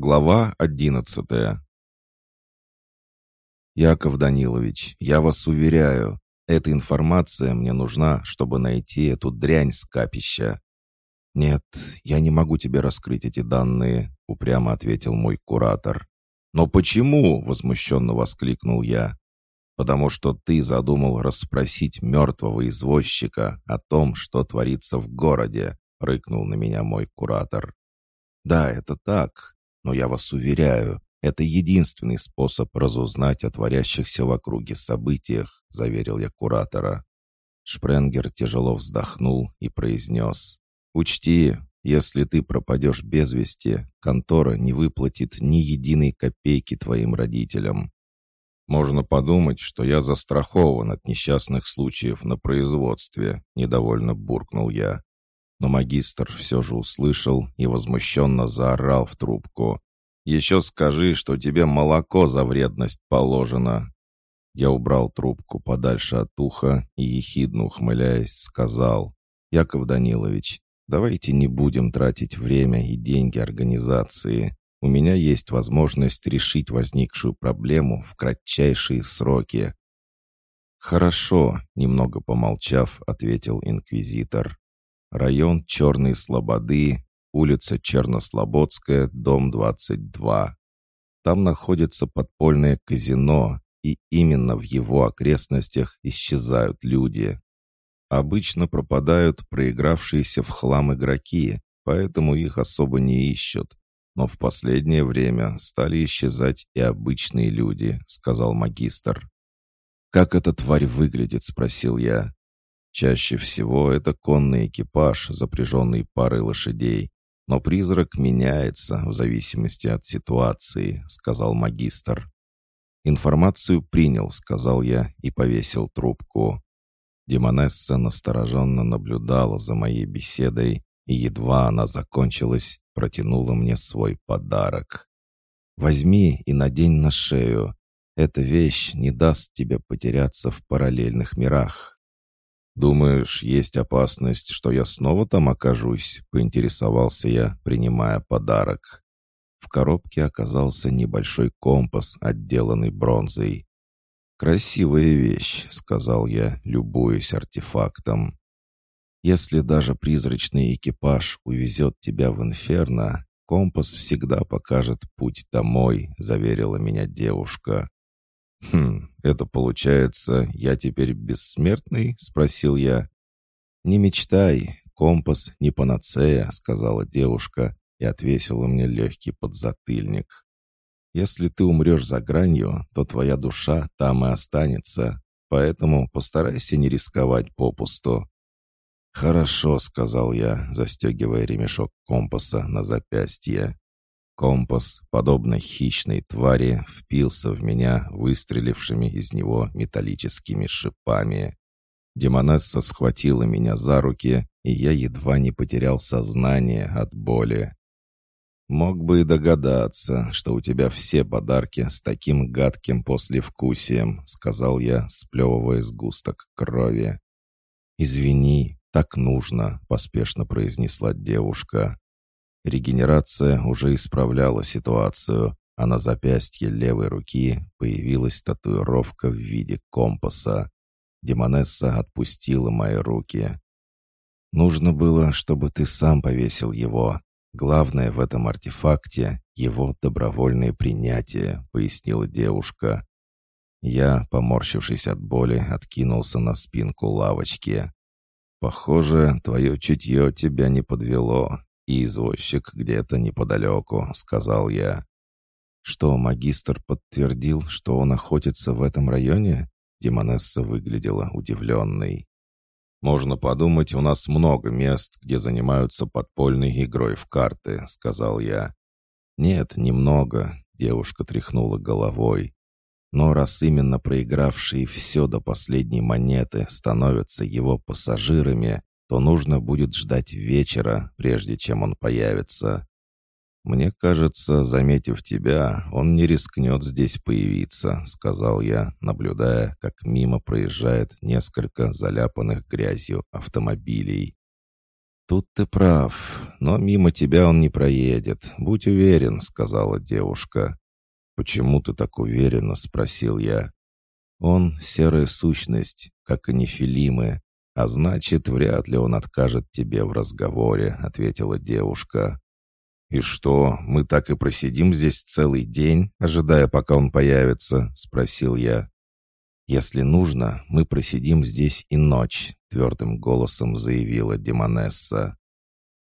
Глава одиннадцатая. Яков Данилович, я вас уверяю, эта информация мне нужна, чтобы найти эту дрянь с капища. Нет, я не могу тебе раскрыть эти данные, упрямо ответил мой куратор. Но почему? возмущенно воскликнул я. Потому что ты задумал расспросить мертвого извозчика о том, что творится в городе, рыкнул на меня мой куратор. Да, это так, но я вас уверяю, это единственный способ разузнать о творящихся в округе событиях, заверил я куратора. Шпренгер тяжело вздохнул и произнес. «Учти, если ты пропадешь без вести, контора не выплатит ни единой копейки твоим родителям. Можно подумать, что я застрахован от несчастных случаев на производстве», — недовольно буркнул я. Но магистр все же услышал и возмущенно заорал в трубку. «Еще скажи, что тебе молоко за вредность положено». Я убрал трубку подальше от уха и, ехидно ухмыляясь, сказал. «Яков Данилович, давайте не будем тратить время и деньги организации. У меня есть возможность решить возникшую проблему в кратчайшие сроки». «Хорошо», — немного помолчав, ответил инквизитор. Район Черной Слободы, улица Чернослободская, дом 22. Там находится подпольное казино, и именно в его окрестностях исчезают люди. Обычно пропадают проигравшиеся в хлам игроки, поэтому их особо не ищут. Но в последнее время стали исчезать и обычные люди, сказал магистр. «Как эта тварь выглядит?» — спросил я. Чаще всего это конный экипаж, запряженный парой лошадей. Но призрак меняется в зависимости от ситуации, сказал магистр. «Информацию принял», — сказал я и повесил трубку. Демонесса настороженно наблюдала за моей беседой, и едва она закончилась, протянула мне свой подарок. «Возьми и надень на шею. Эта вещь не даст тебе потеряться в параллельных мирах». «Думаешь, есть опасность, что я снова там окажусь?» — поинтересовался я, принимая подарок. В коробке оказался небольшой компас, отделанный бронзой. «Красивая вещь», — сказал я, любуясь артефактом. «Если даже призрачный экипаж увезет тебя в инферно, компас всегда покажет путь домой», — заверила меня девушка. «Хм, это получается, я теперь бессмертный?» — спросил я. «Не мечтай, компас не панацея», — сказала девушка и отвесила мне легкий подзатыльник. «Если ты умрешь за гранью, то твоя душа там и останется, поэтому постарайся не рисковать попусту». «Хорошо», — сказал я, застегивая ремешок компаса на запястье. Компас, подобно хищной твари, впился в меня выстрелившими из него металлическими шипами. Демонесса схватила меня за руки, и я едва не потерял сознание от боли. «Мог бы и догадаться, что у тебя все подарки с таким гадким послевкусием», — сказал я, сплевывая сгусток крови. «Извини, так нужно», — поспешно произнесла девушка. Регенерация уже исправляла ситуацию, а на запястье левой руки появилась татуировка в виде компаса. Демонесса отпустила мои руки. «Нужно было, чтобы ты сам повесил его. Главное в этом артефакте — его добровольное принятие», — пояснила девушка. Я, поморщившись от боли, откинулся на спинку лавочки. «Похоже, твое чутье тебя не подвело и извозчик где-то неподалеку», — сказал я. «Что, магистр подтвердил, что он охотится в этом районе?» Демонесса выглядела удивленной. «Можно подумать, у нас много мест, где занимаются подпольной игрой в карты», — сказал я. «Нет, немного», — девушка тряхнула головой. «Но раз именно проигравшие все до последней монеты становятся его пассажирами, то нужно будет ждать вечера, прежде чем он появится. «Мне кажется, заметив тебя, он не рискнет здесь появиться», — сказал я, наблюдая, как мимо проезжает несколько заляпанных грязью автомобилей. «Тут ты прав, но мимо тебя он не проедет, будь уверен», — сказала девушка. «Почему ты так уверена?» — спросил я. «Он — серая сущность, как и нефилимы, а значит, вряд ли он откажет тебе в разговоре», — ответила девушка. «И что, мы так и просидим здесь целый день, ожидая, пока он появится?» — спросил я. «Если нужно, мы просидим здесь и ночь», — твердым голосом заявила Демонесса.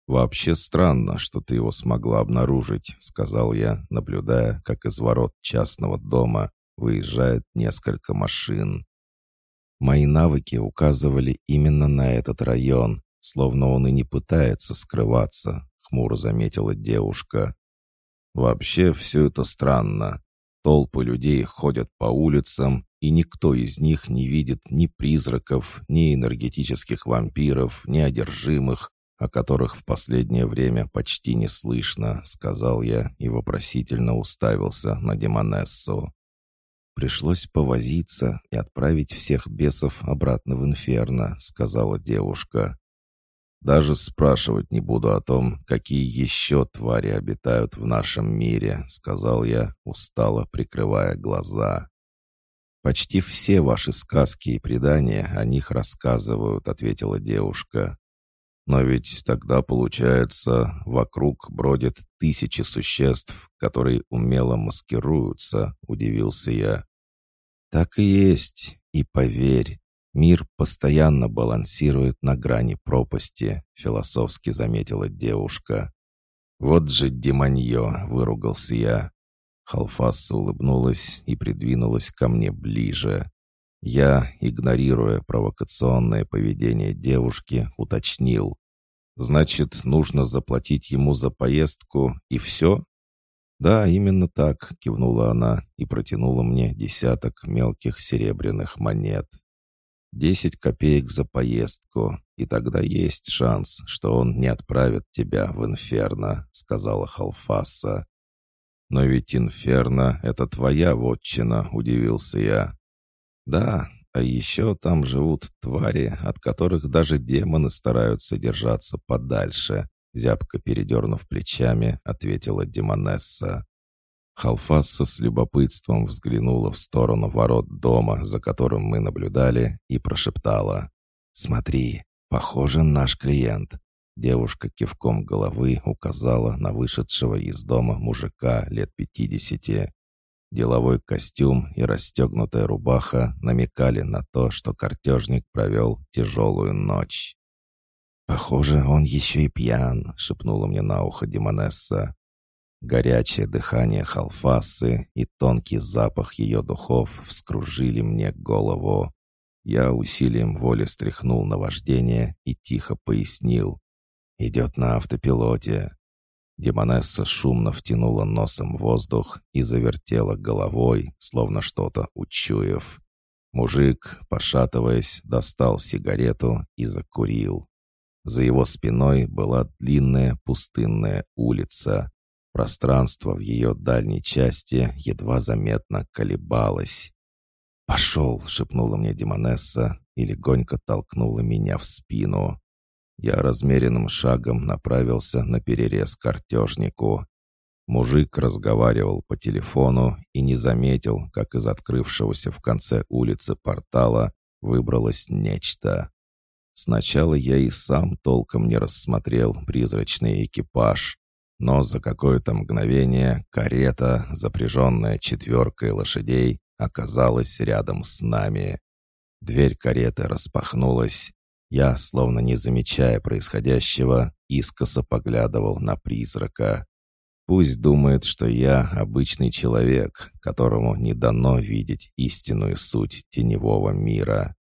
«Вообще странно, что ты его смогла обнаружить», — сказал я, наблюдая, как из ворот частного дома выезжает несколько машин. Мои навыки указывали именно на этот район, словно он и не пытается скрываться, хмуро заметила девушка. Вообще все это странно. Толпы людей ходят по улицам, и никто из них не видит ни призраков, ни энергетических вампиров, ни одержимых, о которых в последнее время почти не слышно», — сказал я и вопросительно уставился на Демонессу. «Пришлось повозиться и отправить всех бесов обратно в инферно», — сказала девушка. «Даже спрашивать не буду о том, какие еще твари обитают в нашем мире», — сказал я, устало прикрывая глаза. «Почти все ваши сказки и предания о них рассказывают», — ответила девушка. «Но ведь тогда, получается, вокруг бродят тысячи существ, которые умело маскируются», — удивился я. «Так и есть, и поверь, мир постоянно балансирует на грани пропасти», — философски заметила девушка. «Вот же демонье!» — выругался я. Халфаса улыбнулась и придвинулась ко мне ближе. Я, игнорируя провокационное поведение девушки, уточнил. «Значит, нужно заплатить ему за поездку, и все?» «Да, именно так», — кивнула она и протянула мне десяток мелких серебряных монет. «Десять копеек за поездку, и тогда есть шанс, что он не отправит тебя в инферно», — сказала Халфаса. «Но ведь Инферно — это твоя вотчина», — удивился я. «Да, а еще там живут твари, от которых даже демоны стараются держаться подальше», — зябко передернув плечами, ответила Демонесса. Халфасса с любопытством взглянула в сторону ворот дома, за которым мы наблюдали, и прошептала. «Смотри, похоже, наш клиент. Девушка кивком головы указала на вышедшего из дома мужика лет пятидесяти. Деловой костюм и расстегнутая рубаха намекали на то, что картежник провел тяжелую ночь. «Похоже, он еще и пьян», — шепнула мне на ухо Демонесса. Горячее дыхание халфасы и тонкий запах ее духов вскружили мне голову. Я усилием воли стряхнул на вождение и тихо пояснил. Идет на автопилоте. Демонесса шумно втянула носом воздух и завертела головой, словно что-то учуяв. Мужик, пошатываясь, достал сигарету и закурил. За его спиной была длинная пустынная улица. Пространство в ее дальней части едва заметно колебалось. «Пошел!» — шепнула мне Демонесса и легонько толкнула меня в спину. Я размеренным шагом направился на перерез картежнику. Мужик разговаривал по телефону и не заметил, как из открывшегося в конце улицы портала выбралось нечто. Сначала я и сам толком не рассмотрел призрачный экипаж, но за какое-то мгновение карета, запряженная четверкой лошадей, оказалась рядом с нами. Дверь кареты распахнулась, я, словно не замечая происходящего, искоса поглядывал на призрака. Пусть думает, что я обычный человек, которому не дано видеть истинную суть теневого мира.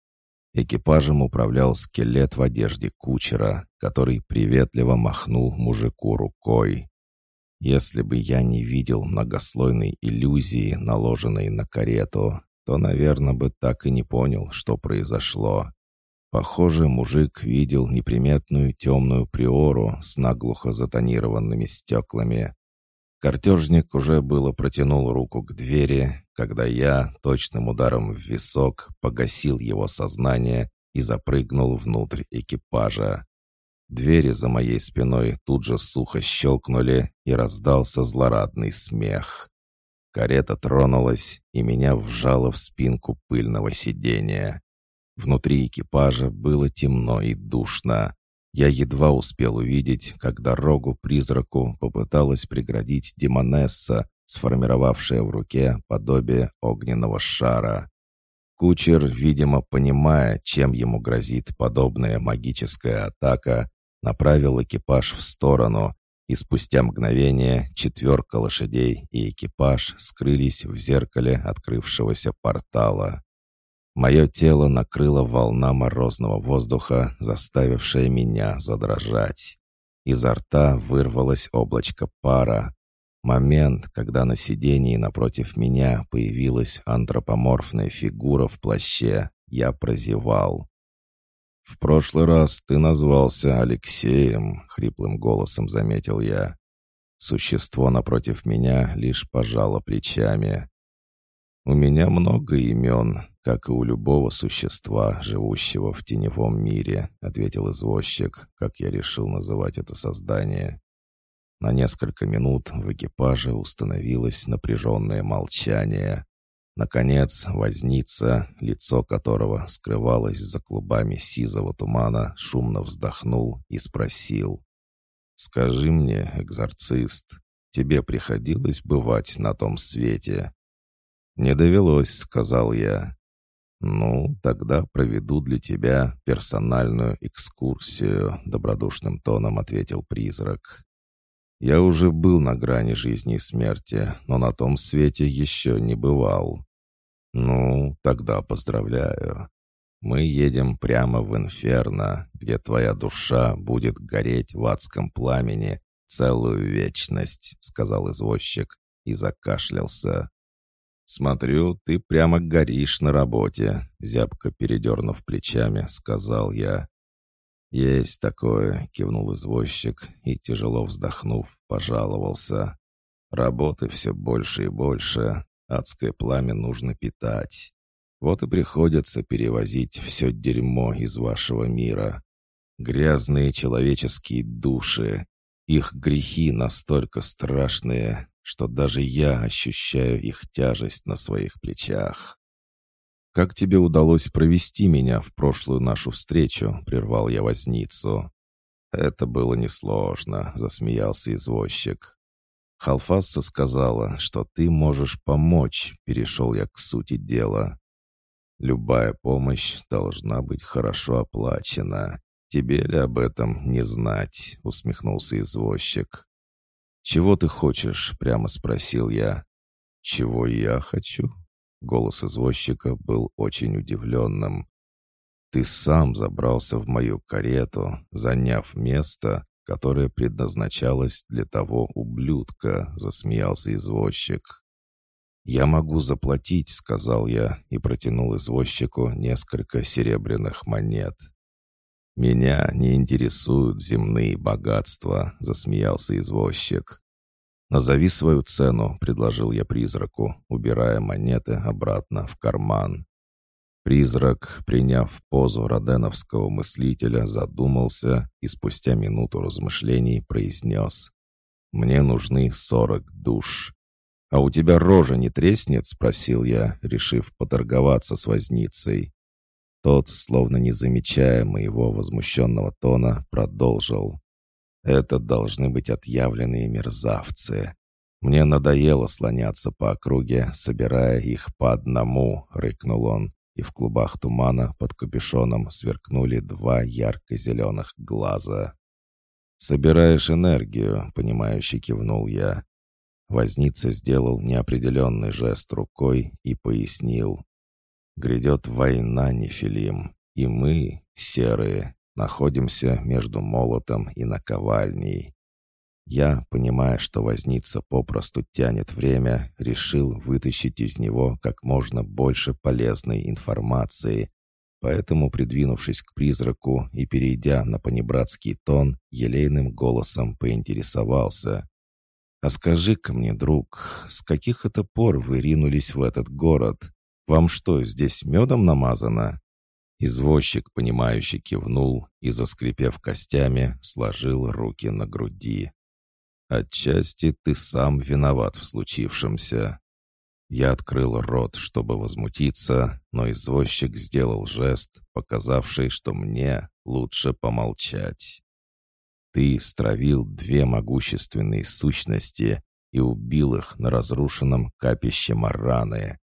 Экипажем управлял скелет в одежде кучера, который приветливо махнул мужику рукой. Если бы я не видел многослойной иллюзии, наложенной на карету, то, наверное, бы так и не понял, что произошло. Похоже, мужик видел неприметную темную приору с наглухо затонированными стеклами. Картежник уже было протянул руку к двери, когда я точным ударом в висок погасил его сознание и запрыгнул внутрь экипажа. Двери за моей спиной тут же сухо щелкнули, и раздался злорадный смех. Карета тронулась, и меня вжало в спинку пыльного сидения. Внутри экипажа было темно и душно. Я едва успел увидеть, как дорогу призраку попыталась преградить Демонесса, сформировавшая в руке подобие огненного шара. Кучер, видимо, понимая, чем ему грозит подобная магическая атака, направил экипаж в сторону, и спустя мгновение четверка лошадей и экипаж скрылись в зеркале открывшегося портала. Мое тело накрыло волна морозного воздуха, заставившая меня задрожать. Изо рта вырвалось облачко пара. Момент, когда на сидении напротив меня появилась антропоморфная фигура в плаще, я прозевал. «В прошлый раз ты назвался Алексеем», — хриплым голосом заметил я. Существо напротив меня лишь пожало плечами. «У меня много имен, как и у любого существа, живущего в теневом мире», — ответил извозчик, как я решил называть это создание. На несколько минут в экипаже установилось напряженное молчание. Наконец, возница, лицо которого скрывалось за клубами сизого тумана, шумно вздохнул и спросил. «Скажи мне, экзорцист, тебе приходилось бывать на том свете?» «Не довелось», — сказал я. «Ну, тогда проведу для тебя персональную экскурсию», — добродушным тоном ответил призрак. «Я уже был на грани жизни и смерти, но на том свете еще не бывал. «Ну, тогда поздравляю. Мы едем прямо в инферно, где твоя душа будет гореть в адском пламени целую вечность», — сказал извозчик и закашлялся. «Смотрю, ты прямо горишь на работе», — зябко передернув плечами, сказал я. «Есть такое», — кивнул извозчик и, тяжело вздохнув, пожаловался. «Работы все больше и больше, Адское пламя нужно питать. Вот и приходится перевозить все дерьмо из вашего мира. Грязные человеческие души. Их грехи настолько страшные, что даже я ощущаю их тяжесть на своих плечах. «Как тебе удалось провести меня в прошлую нашу встречу?» — прервал я возницу. «Это было несложно», — засмеялся извозчик. Халфасса сказала, что ты можешь помочь, перешел я к сути дела. Любая помощь должна быть хорошо оплачена. Тебе ли об этом не знать?» — усмехнулся извозчик. «Чего ты хочешь?» — прямо спросил я. «Чего я хочу?» Голос извозчика был очень удивленным. «Ты сам забрался в мою карету, заняв место, которая предназначалась для того ублюдка», — засмеялся извозчик. «Я могу заплатить», — сказал я и протянул извозчику несколько серебряных монет. «Меня не интересуют земные богатства», — засмеялся извозчик. «Назови свою цену», — предложил я призраку, убирая монеты обратно в карман. Призрак, приняв позу роденовского мыслителя, задумался и спустя минуту размышлений произнес. «Мне нужны сорок душ». «А у тебя рожа не треснет?» — спросил я, решив поторговаться с возницей. Тот, словно не замечая моего возмущенного тона, продолжил. «Это должны быть отъявленные мерзавцы. Мне надоело слоняться по округе, собирая их по одному», — рыкнул он и в клубах тумана под капюшоном сверкнули два ярко-зеленых глаза. «Собираешь энергию», — понимающе кивнул я. Возница сделал неопределенный жест рукой и пояснил. «Грядет война, Нефилим, и мы, серые, находимся между молотом и наковальней. Я, понимая, что возница попросту тянет время, решил вытащить из него как можно больше полезной информации. Поэтому, придвинувшись к призраку и перейдя на понебратский тон, елейным голосом поинтересовался. «А скажи-ка мне, друг, с каких это пор вы ринулись в этот город? Вам что, здесь медом намазано?» Извозчик, понимающе кивнул и, заскрипев костями, сложил руки на груди. «Отчасти ты сам виноват в случившемся». Я открыл рот, чтобы возмутиться, но извозчик сделал жест, показавший, что мне лучше помолчать. «Ты стравил две могущественные сущности и убил их на разрушенном капище Мараны.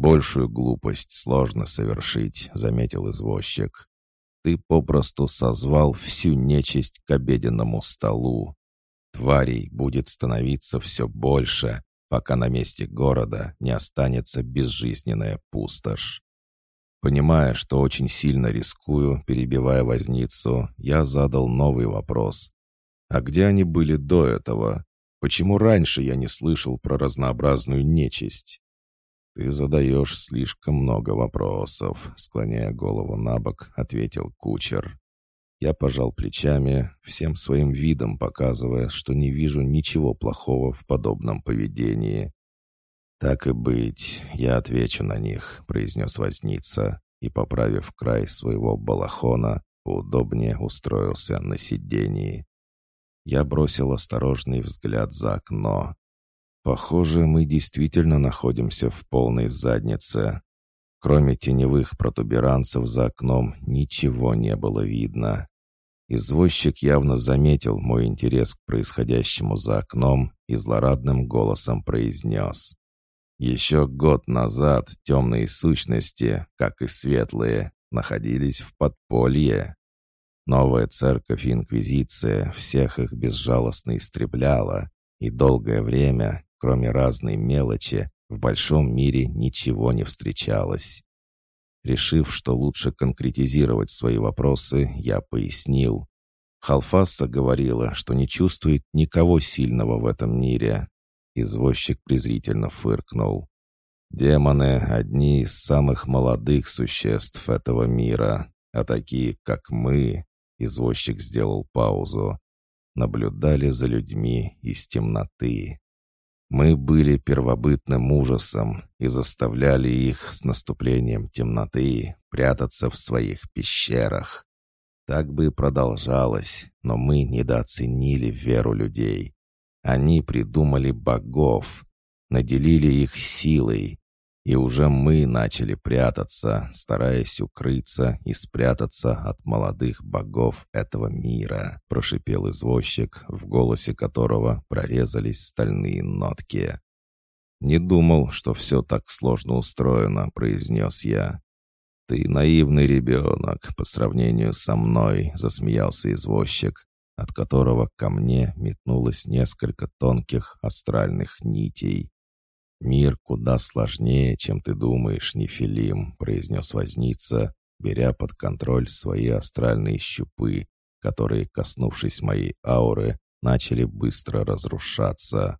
«Большую глупость сложно совершить», — заметил извозчик. «Ты попросту созвал всю нечисть к обеденному столу. Тварей будет становиться все больше, пока на месте города не останется безжизненная пустошь. Понимая, что очень сильно рискую, перебивая возницу, я задал новый вопрос. А где они были до этого? Почему раньше я не слышал про разнообразную нечисть? «Ты задаешь слишком много вопросов», — склоняя голову на бок, ответил кучер. Я пожал плечами, всем своим видом показывая, что не вижу ничего плохого в подобном поведении. «Так и быть, я отвечу на них», — произнес возница, и, поправив край своего балахона, поудобнее устроился на сидении. Я бросил осторожный взгляд за окно. Похоже, мы действительно находимся в полной заднице. Кроме теневых протуберанцев за окном, ничего не было видно. Извозчик явно заметил мой интерес к происходящему за окном и злорадным голосом произнес. Еще год назад темные сущности, как и светлые, находились в подполье. Новая церковь и инквизиция всех их безжалостно истребляла, и долгое время Кроме разной мелочи, в большом мире ничего не встречалось. Решив, что лучше конкретизировать свои вопросы, я пояснил. Халфасса говорила, что не чувствует никого сильного в этом мире. Извозчик презрительно фыркнул. «Демоны — одни из самых молодых существ этого мира, а такие, как мы...» — извозчик сделал паузу. «Наблюдали за людьми из темноты». Мы были первобытным ужасом и заставляли их с наступлением темноты прятаться в своих пещерах. Так бы и продолжалось, но мы недооценили веру людей. Они придумали богов, наделили их силой, и уже мы начали прятаться, стараясь укрыться и спрятаться от молодых богов этого мира», — прошипел извозчик, в голосе которого прорезались стальные нотки. «Не думал, что все так сложно устроено», — произнес я. «Ты наивный ребенок по сравнению со мной», — засмеялся извозчик, от которого ко мне метнулось несколько тонких астральных нитей. «Мир куда сложнее, чем ты думаешь, Нефилим», — произнес возница, беря под контроль свои астральные щупы, которые, коснувшись моей ауры, начали быстро разрушаться.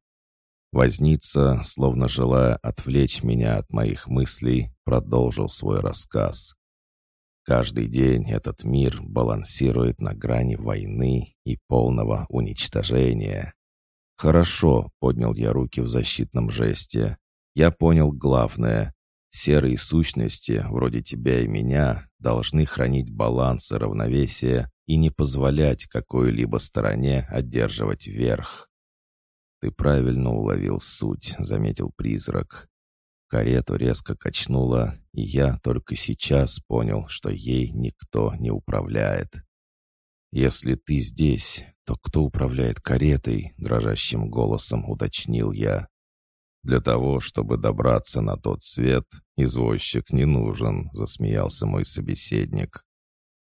Возница, словно желая отвлечь меня от моих мыслей, продолжил свой рассказ. Каждый день этот мир балансирует на грани войны и полного уничтожения. «Хорошо», — поднял я руки в защитном жесте. «Я понял главное. Серые сущности, вроде тебя и меня, должны хранить баланс и равновесие и не позволять какой-либо стороне одерживать верх». «Ты правильно уловил суть», — заметил призрак. Карету резко качнуло, и я только сейчас понял, что ей никто не управляет. «Если ты здесь, то кто управляет каретой?» — дрожащим голосом уточнил я. «Для того, чтобы добраться на тот свет, извозчик не нужен», — засмеялся мой собеседник.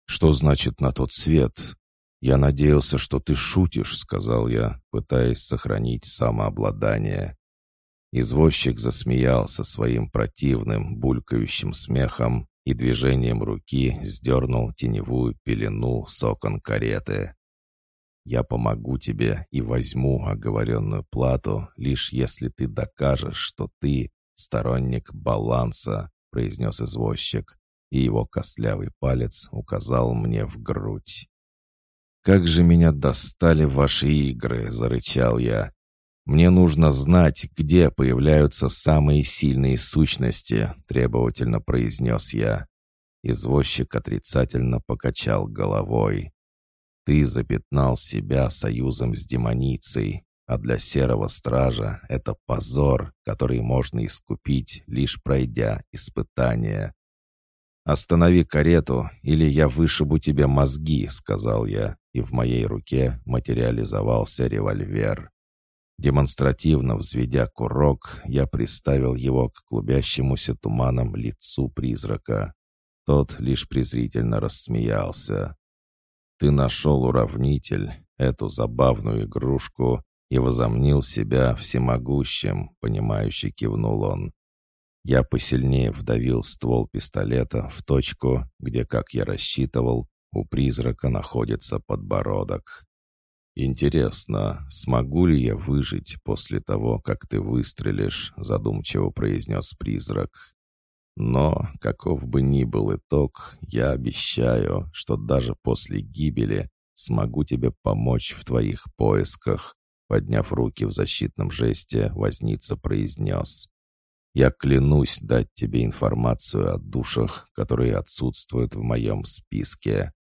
«Что значит «на тот свет»?» «Я надеялся, что ты шутишь», — сказал я, пытаясь сохранить самообладание. Извозчик засмеялся своим противным, булькающим смехом и движением руки сдернул теневую пелену с окон кареты. «Я помогу тебе и возьму оговоренную плату, лишь если ты докажешь, что ты сторонник баланса», — произнес извозчик, и его костлявый палец указал мне в грудь. «Как же меня достали ваши игры!» — зарычал я. «Мне нужно знать, где появляются самые сильные сущности», — требовательно произнес я. Извозчик отрицательно покачал головой. «Ты запятнал себя союзом с демоницей, а для серого стража это позор, который можно искупить, лишь пройдя испытание. «Останови карету, или я вышибу тебе мозги», — сказал я, и в моей руке материализовался револьвер. Демонстративно взведя курок, я приставил его к клубящемуся туманом лицу призрака. Тот лишь презрительно рассмеялся. «Ты нашел уравнитель, эту забавную игрушку, и возомнил себя всемогущим», — понимающе кивнул он. Я посильнее вдавил ствол пистолета в точку, где, как я рассчитывал, у призрака находится подбородок. «Интересно, смогу ли я выжить после того, как ты выстрелишь?» — задумчиво произнес призрак. «Но, каков бы ни был итог, я обещаю, что даже после гибели смогу тебе помочь в твоих поисках», подняв руки в защитном жесте, возница произнес. «Я клянусь дать тебе информацию о душах, которые отсутствуют в моем списке.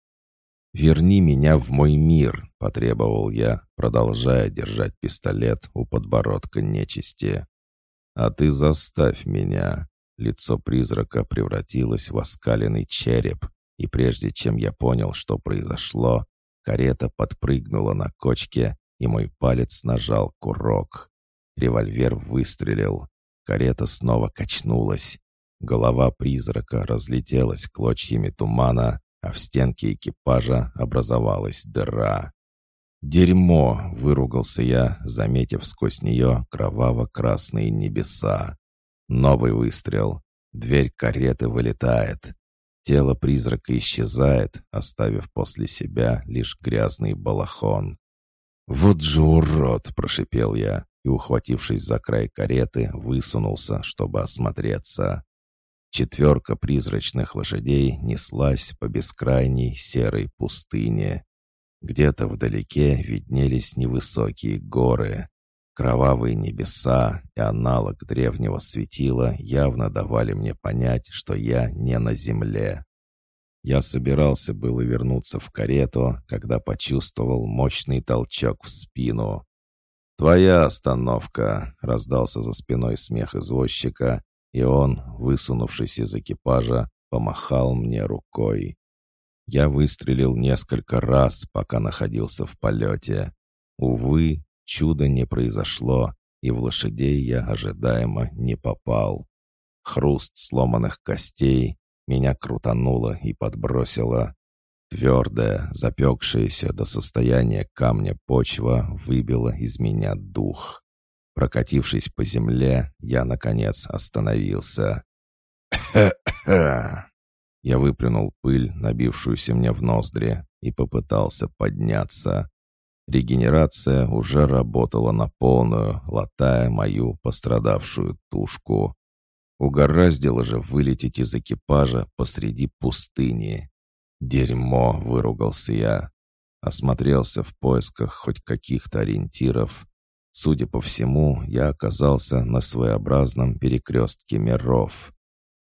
«Верни меня в мой мир», — потребовал я, продолжая держать пистолет у подбородка нечисти. «А ты заставь меня». Лицо призрака превратилось в оскаленный череп, и прежде чем я понял, что произошло, карета подпрыгнула на кочке, и мой палец нажал курок. Револьвер выстрелил. Карета снова качнулась. Голова призрака разлетелась клочьями тумана, а в стенке экипажа образовалась дыра. «Дерьмо!» — выругался я, заметив сквозь нее кроваво-красные небеса. Новый выстрел. Дверь кареты вылетает. Тело призрака исчезает, оставив после себя лишь грязный балахон. «Вот же урод!» — прошипел я и, ухватившись за край кареты, высунулся, чтобы осмотреться. Четверка призрачных лошадей неслась по бескрайней серой пустыне. Где-то вдалеке виднелись невысокие горы. Кровавые небеса и аналог древнего светила явно давали мне понять, что я не на земле. Я собирался было вернуться в карету, когда почувствовал мощный толчок в спину. «Твоя остановка!» — раздался за спиной смех извозчика, и он, высунувшись из экипажа, помахал мне рукой. Я выстрелил несколько раз, пока находился в полете. Увы, чуда не произошло, и в лошадей я ожидаемо не попал. Хруст сломанных костей меня крутануло и подбросило. Твердая, запекшаяся до состояния камня почва выбила из меня дух. Прокатившись по земле, я, наконец, остановился. Я выплюнул пыль, набившуюся мне в ноздри, и попытался подняться. Регенерация уже работала на полную, латая мою пострадавшую тушку. Угораздило же вылететь из экипажа посреди пустыни. «Дерьмо!» — выругался я. Осмотрелся в поисках хоть каких-то ориентиров, Судя по всему, я оказался на своеобразном перекрестке миров.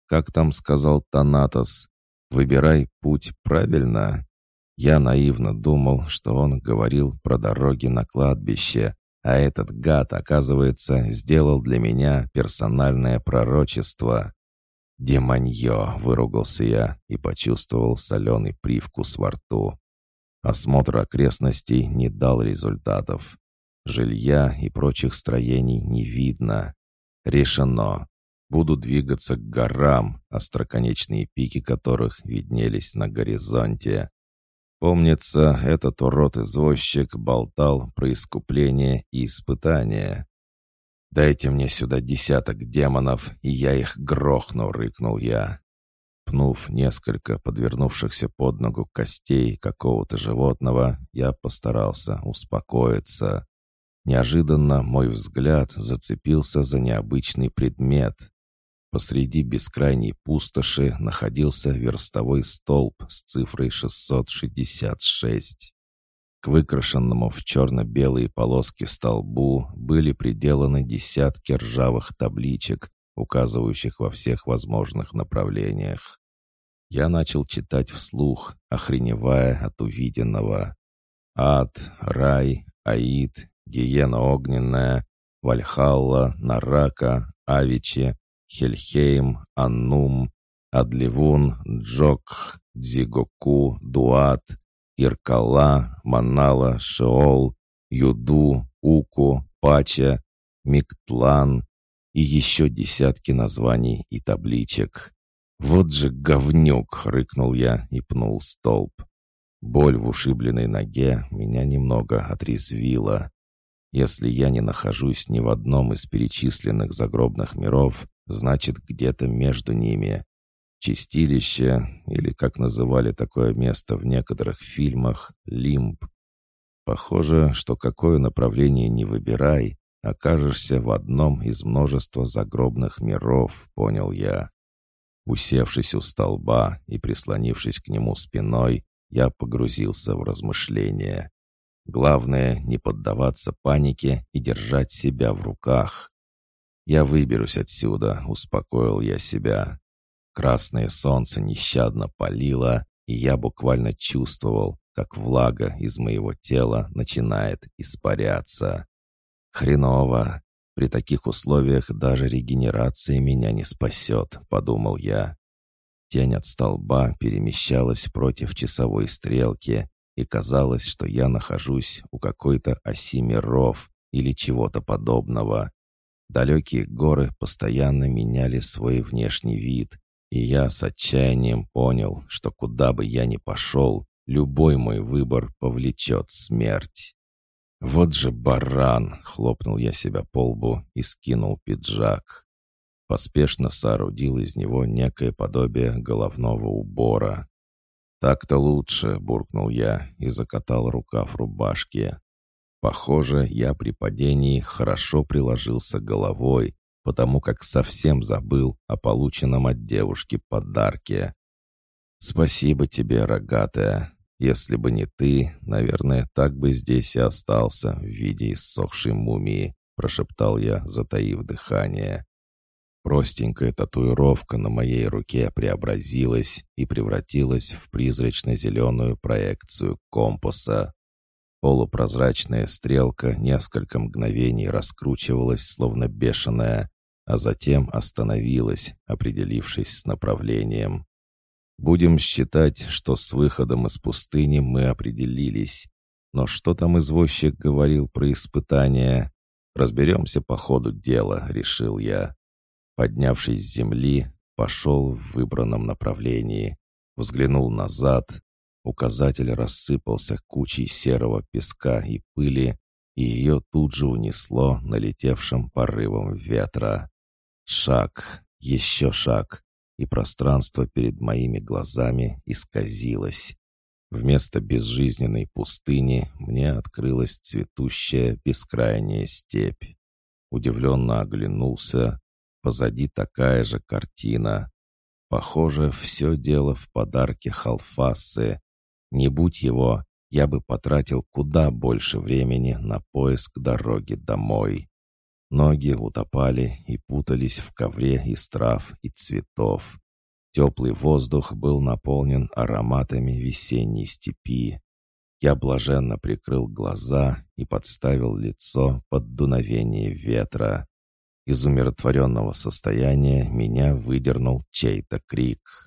Как там сказал Танатос, «Выбирай путь правильно». Я наивно думал, что он говорил про дороги на кладбище, а этот гад, оказывается, сделал для меня персональное пророчество. «Демонье!» — выругался я и почувствовал соленый привкус во рту. Осмотр окрестностей не дал результатов. Жилья и прочих строений не видно. Решено. Буду двигаться к горам, остроконечные пики которых виднелись на горизонте. Помнится, этот урод-извозчик болтал про искупление и испытание. «Дайте мне сюда десяток демонов, и я их грохну!» — рыкнул я. Пнув несколько подвернувшихся под ногу костей какого-то животного, я постарался успокоиться. Неожиданно мой взгляд зацепился за необычный предмет. Посреди бескрайней пустоши находился верстовой столб с цифрой 666. К выкрашенному в черно-белые полоски столбу были приделаны десятки ржавых табличек, указывающих во всех возможных направлениях. Я начал читать вслух, охреневая от увиденного. Ад, рай, Аид, гиена огненная, Вальхалла, Нарака, Авичи, Хельхейм, Аннум, Адливун, Джок, Дзигоку, Дуат, Иркала, Манала, Шеол, Юду, Уку, Пача, Миктлан и еще десятки названий и табличек. «Вот же говнюк!» — рыкнул я и пнул столб. Боль в ушибленной ноге меня немного отрезвила. Если я не нахожусь ни в одном из перечисленных загробных миров, значит, где-то между ними. Чистилище, или, как называли такое место в некоторых фильмах, лимб. Похоже, что какое направление не выбирай, окажешься в одном из множества загробных миров, понял я. Усевшись у столба и прислонившись к нему спиной, я погрузился в размышления. Главное — не поддаваться панике и держать себя в руках. «Я выберусь отсюда», — успокоил я себя. Красное солнце нещадно палило, и я буквально чувствовал, как влага из моего тела начинает испаряться. «Хреново. При таких условиях даже регенерация меня не спасет», — подумал я. Тень от столба перемещалась против часовой стрелки, и казалось, что я нахожусь у какой-то оси миров или чего-то подобного. Далекие горы постоянно меняли свой внешний вид, и я с отчаянием понял, что куда бы я ни пошел, любой мой выбор повлечет смерть. «Вот же баран!» — хлопнул я себя по лбу и скинул пиджак. Поспешно соорудил из него некое подобие головного убора. «Так-то лучше», — буркнул я и закатал рукав рубашки. Похоже, я при падении хорошо приложился головой, потому как совсем забыл о полученном от девушки подарке. «Спасибо тебе, рогатая. Если бы не ты, наверное, так бы здесь и остался в виде иссохшей мумии», — прошептал я, затаив дыхание. Простенькая татуировка на моей руке преобразилась и превратилась в призрачно-зеленую проекцию компаса. Полупрозрачная стрелка несколько мгновений раскручивалась, словно бешеная, а затем остановилась, определившись с направлением. Будем считать, что с выходом из пустыни мы определились. Но что там извозчик говорил про испытания? Разберемся по ходу дела, решил я. Поднявшись с земли, пошел в выбранном направлении. Взглянул назад. Указатель рассыпался кучей серого песка и пыли, и ее тут же унесло налетевшим порывом ветра. Шаг, еще шаг, и пространство перед моими глазами исказилось. Вместо безжизненной пустыни мне открылась цветущая бескрайняя степь. Удивленно оглянулся, Позади такая же картина. Похоже, все дело в подарке Халфасы. Не будь его, я бы потратил куда больше времени на поиск дороги домой. Ноги утопали и путались в ковре из трав и цветов. Теплый воздух был наполнен ароматами весенней степи. Я блаженно прикрыл глаза и подставил лицо под дуновение ветра. Из умиротворенного состояния меня выдернул чей-то крик.